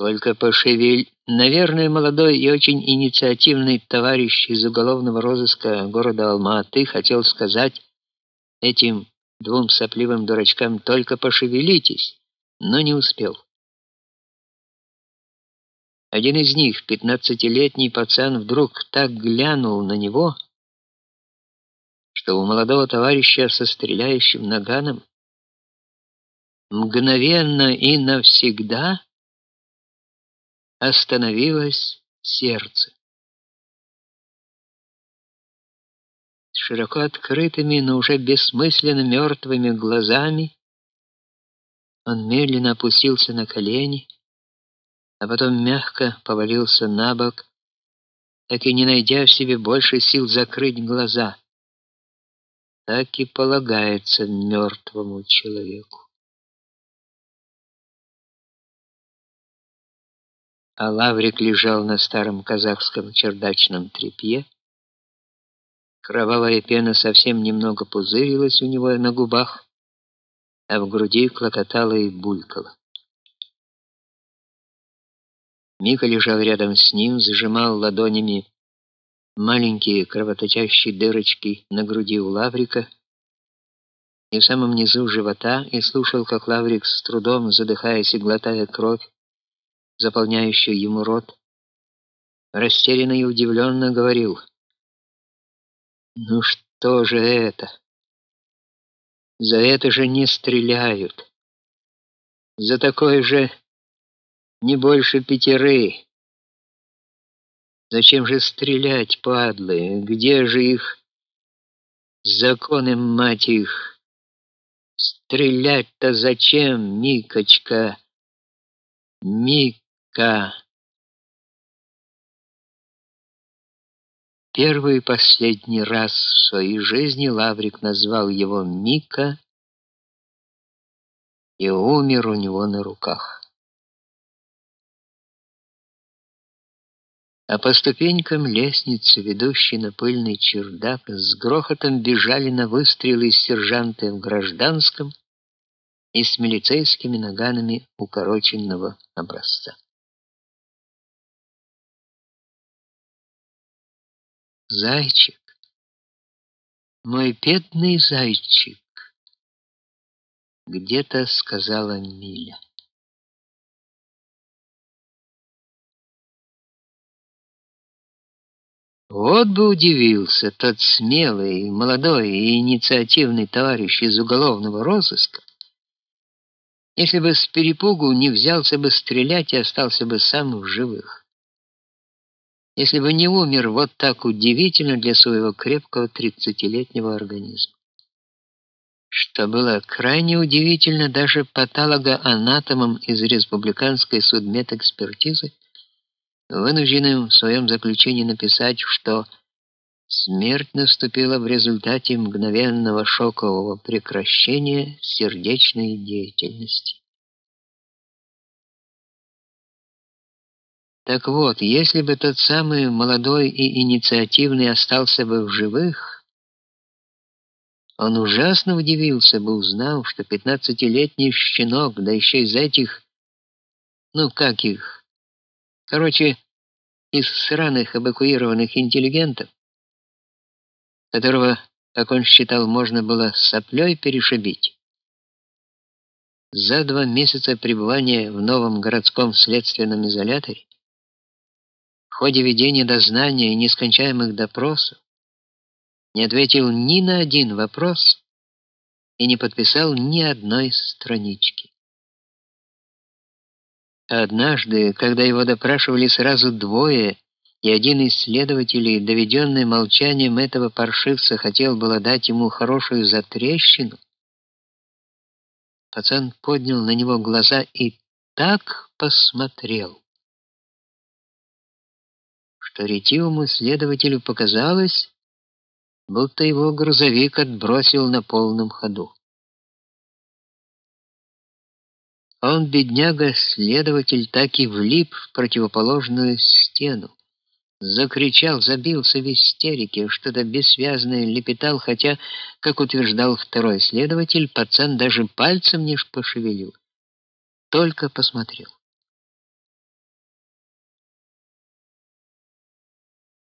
Только пошевель. Наверное, молодой и очень инициативный товарищ из уголовного розыска города Алма-Аты хотел сказать этим двум сопливым дурачкам только пошевелитесь, но не успел. Один из них, пятнадцатилетний пацан, вдруг так глянул на него, что у молодого товарища со стреляющим наганом мгновенно и навсегда остановилось сердце. С широко открытыми, но уже бессмысленно мертвыми глазами он медленно опустился на колени, а потом мягко повалился на бок, так и не найдя в себе больше сил закрыть глаза. Так и полагается мертвому человеку. А Лаврик лежал на старом казахском чердачном тряпье. Кровавая пена совсем немного пузырилась у него на губах, а в груди клокотала и булькала. Мика лежал рядом с ним, зажимал ладонями маленькие кровоточащие дырочки на груди у Лаврика и в самом низу живота и слушал, как Лаврик с трудом, задыхаясь и глотая кровь, заполняющую ему рот, растерянно и удивленно говорил: "Ну что же это? За это же не стреляют. За такое же не больше пятеры. Зачем же стрелять, падлы? Где же их законы, мать их? Стрелять-то зачем, Микочка? Мик Ка. Первый и последний раз в своей жизни Лаврик назвал его Мика и умер у него на руках. А по ступенькам лестницы, ведущей на пыльный чердак, с грохотом бежали на выстрелы сержанты в гражданском и с милицейскими наганами укороченного образца. Зайчик, мой бедный зайчик, где-то сказала Миля. Вот бы удивился тот смелый, молодой и инициативный товарищ из уголовного розыска, если бы с перепугу не взялся бы стрелять и остался бы сам в живых если бы не умер вот так удивительно для своего крепкого тридцатилетнего организма. Что было крайне удивительно даже патологоанатомам из республиканской судмедэкспертизы, вынужденным в своем заключении написать, что смерть наступила в результате мгновенного шокового прекращения сердечной деятельности. Так вот, если бы тот самый молодой и инициативный остался бы в живых, он ужасно удивился бы, узнав, что пятнадцатилетний щенок, да еще из этих, ну как их, короче, из сраных эвакуированных интеллигентов, которого, как он считал, можно было соплей перешибить. За два месяца пребывания в новом городском следственном изоляторе ходе ведения дознания и нескончаемых допросов не ответил ни на один вопрос и не подписал ни одной странички. Однажды, когда его допрашивали сразу двое, и один из следователей, доведенный молчанием этого паршивца, хотел было дать ему хорошую затрещину, пацан поднял на него глаза и так посмотрел, что ретивому следователю показалось, будто его грузовик отбросил на полном ходу. Он, бедняга-следователь, так и влип в противоположную стену. Закричал, забился в истерике, что-то бессвязное лепетал, хотя, как утверждал второй следователь, пацан даже пальцем не пошевелил, только посмотрел.